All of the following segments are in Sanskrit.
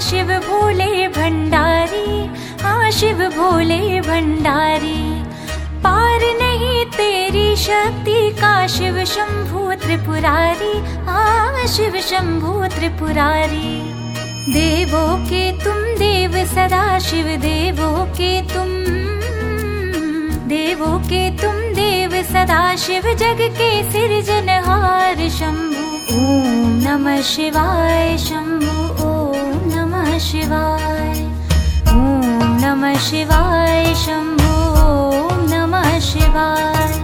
शिव भोले भण्डारी आशिव भोले भण्डारी नहीं तेरी शक्ति का शिव शम्भूत्र त्रिपुरारी आ शिव त्रिपुरारी। देवो के तुम देव सदा शिव देवो के तुम देवो के तुम देव सदा शिव जग के सिजनहार शम्भु ॐ नमः शिवाय शम्भु शिवाय। ओम नमः शिवाय ओम नमः शिवाय।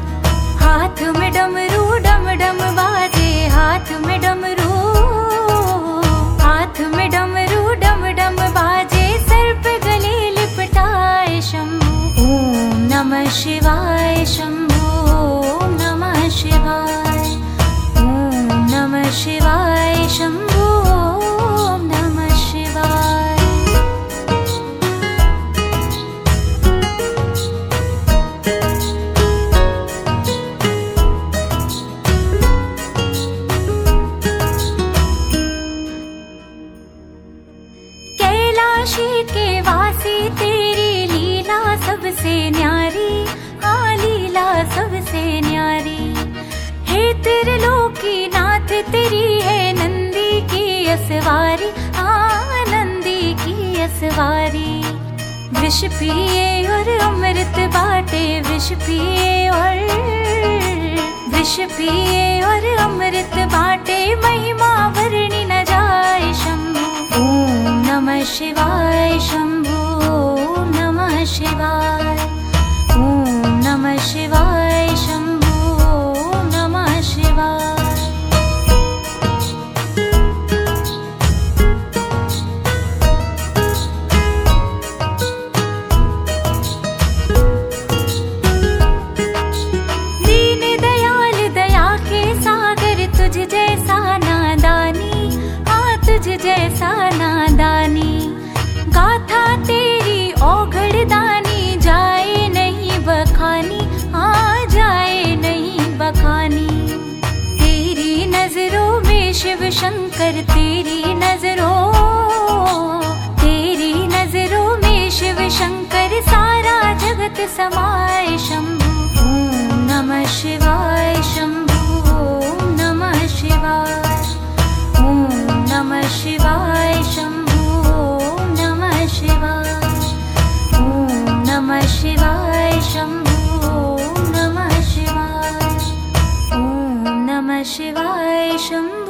हाथ में डमरू डम डम बाजे। हाथ में डमरू। हाथ में डमरू डम डम बाजे। सर पे गले लिपटाए शंभु ओम नमः शिवाय कैलाशी के वासी, तेरी लीला सबसे न्यारी हाँ लीला सबसे न्यारी। हे त्रिलोकी नाथ तेरी है नंदी की असवारी हाँ नंदी की असवारी। विष पिए और अमृत बाटे, विष पिए और, विष पिए और अमृत बाटे महिमा शिवाय ओम नमः शिवाय शंकर तेरी नजरों तेरी नजरों में शिव शंकर सारा जगत समाए शंभु। ओम नमः शिवाय ओम नमः शिवाय ओम नमः शिवाय ओम नमः शिवाय ओम नमः शिवाय ओम नमः शिवाय ओम नमः शिवाय शिवाय